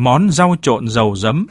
Món rau trộn dầu giấm.